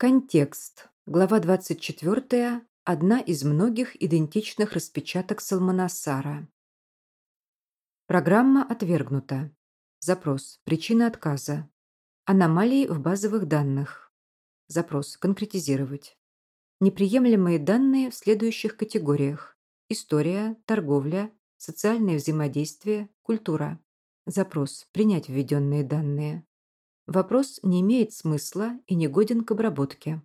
Контекст. Глава 24. Одна из многих идентичных распечаток Салманасара. Программа отвергнута. Запрос. Причина отказа. Аномалии в базовых данных. Запрос. Конкретизировать. Неприемлемые данные в следующих категориях. История, торговля, социальное взаимодействие, культура. Запрос. Принять введенные данные. Вопрос не имеет смысла и не годен к обработке.